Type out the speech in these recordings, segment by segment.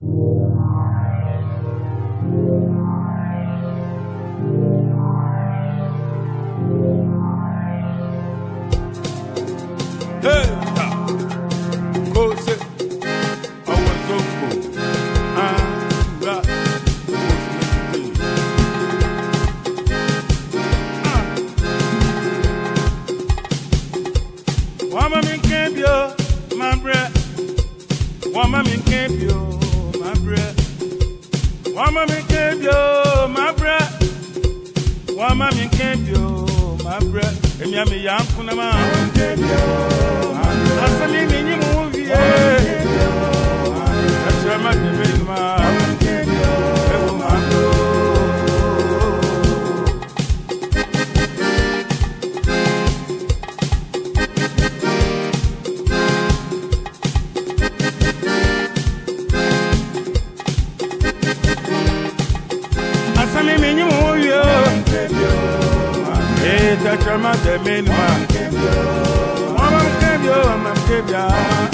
Thank you. One mammy came to my breath, and yammy young Punama. I'm a movie. I'm a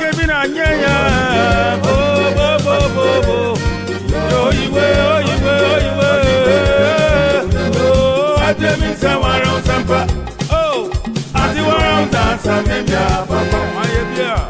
nwoke bi na nye ya bobobobobo oyiwe oh oyiwe ademisa wara nsampa adiwara nsa asamebia papa mayebia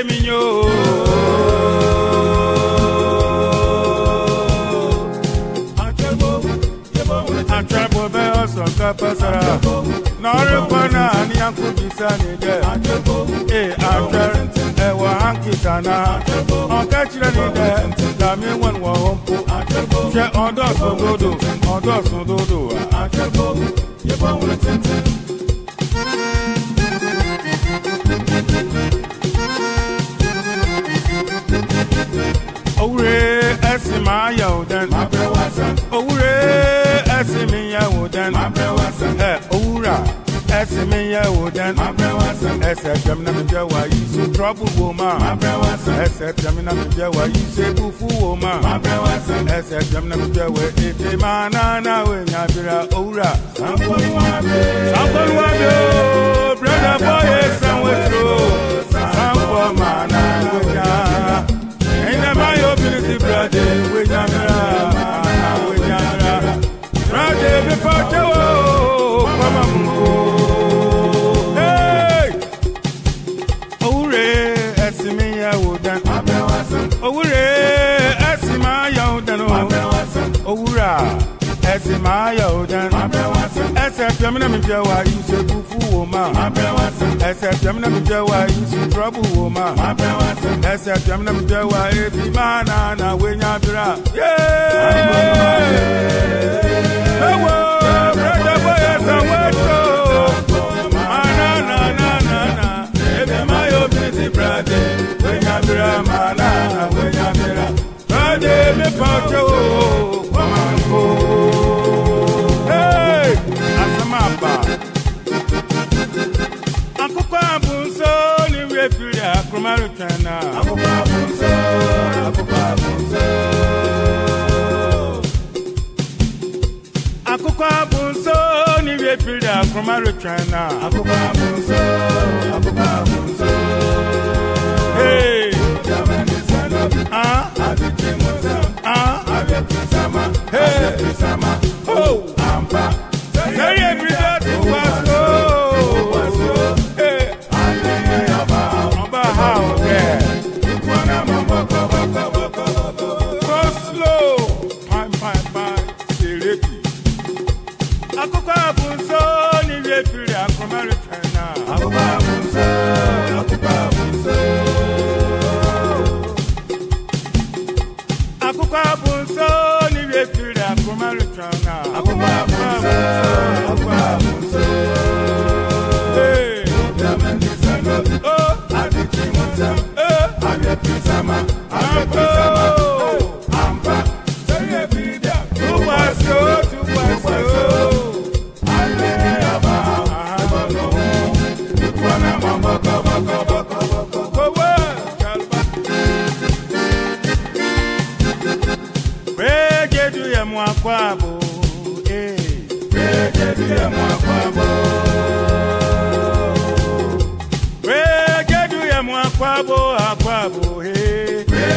ṣe mí yó. Atrabo bẹ ọsàn kẹfẹ sara. Nọ́ọ̀rì pọ́nà ní akúbísà ní dẹ̀. Ee àjẹrì ẹ̀wọ̀ àǹkìtà náà. Ọ̀kẹ́ kyerẹ́ ní dẹ̀ dàmí wọn wọ̀ hó po. Ṣé ọ̀dọ́sùn dodo ọ̀dọ́sùn dodo wa? Yẹ́bọ̀ wọlé tẹ́tẹ́. máa yà ó dán. máa bẹ wá sàn. òwúrẹ́ ẹ̀sìn mi yẹ wò dán. máa bẹ wá sàn. ẹ òwúrà ẹ̀sìn mi yẹ wò dán. máa bẹ wá sàn. ẹsẹ̀ tẹ̀mí náà mi jẹ́ wá yìí ṣe trọ́bù wò má. máa bẹ wá sàn. ẹsẹ̀ tẹ̀mí náà mi jẹ́ wá yìí ṣe kúfú wò má. máa bẹ wá sàn. mi jẹ́ wá ètè máa náà náà wẹ̀ nyàbíra òwúrà. maayɛ o dɛn ɛsɛ piam na mi piɛ wa yusu ekufu wo ma ɛsɛ piam na mi piɛ wa yusu trɔbu wo ma ɛsɛ piam na mi piɛ wa ebi maa na na we nya bira yeee ewo brɛdɛ bɔ yɛ sɛ wɛto na na na na ebi maa yɛ obi ti we nya bira na we nya bira brɛdɛ mi marụ chana akwụkwọ abụ nso akwụkwọ abụ nso akwụkwọ abụ nso n'iwe firi akwụkwọ marụ chana akwụkwọ abụ nso akwụkwọ akwabo akwabo he.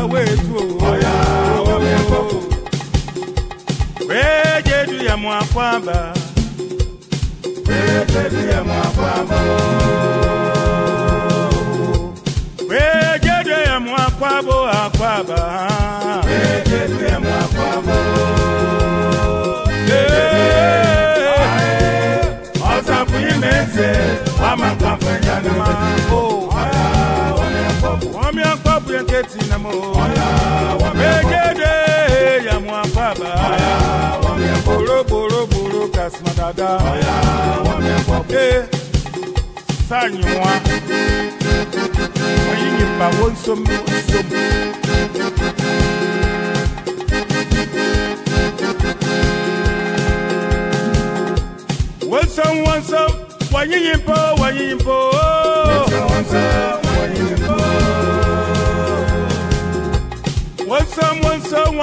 wa wetu oya weko wejedu ya mwakwamba wejedu ya mwakwamba wejedu ya mwakwabo akwaba pwenteti na mo up. Why you boroboroboro kasimadada e sanyuwa oyinyimba wo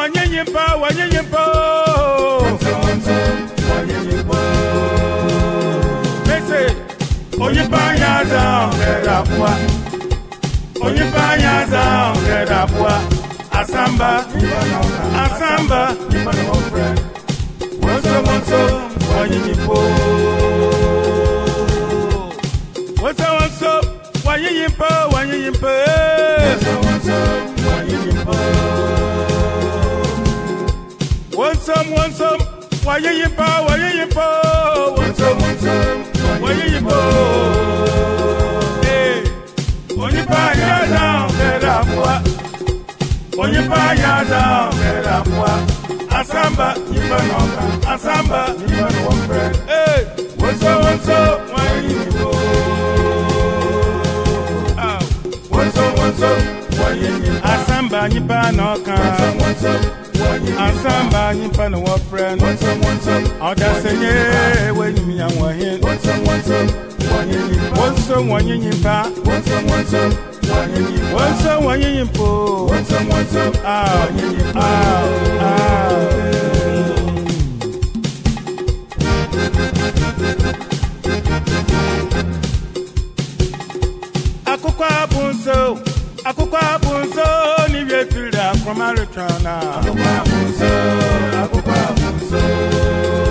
wanyenye pa wanyenye pa mese onye pa anya za ongera abụọ onye pa asamba asamba wesomoto wanyenye poo oníyìnbó onípa yàrá ọ̀fẹ́ra mua onípa yàrá ọ̀fẹ́ra mua asamba yìnbó nọ̀ọ̀ka asamba yìnbó nọ̀ọ̀fẹ́ wọ́nsọ́ wọ́nsọ́ oníyìnbó ah, wọ́nsọ́ wọ́nsọ́ oníyìnbó asamba yìnbó nọ̀ọ̀ka. Asamba nyimpa no wɔ frɛ no ɔda sɛ nye wanyimi a wɔhe wɔn so wɔnye nyimpa wɔn so wɔnye nyimpo aw aw aw. akwụkwọ abụ nso akwụkwọ abụ nso n'ibie firi akụmarụ chọna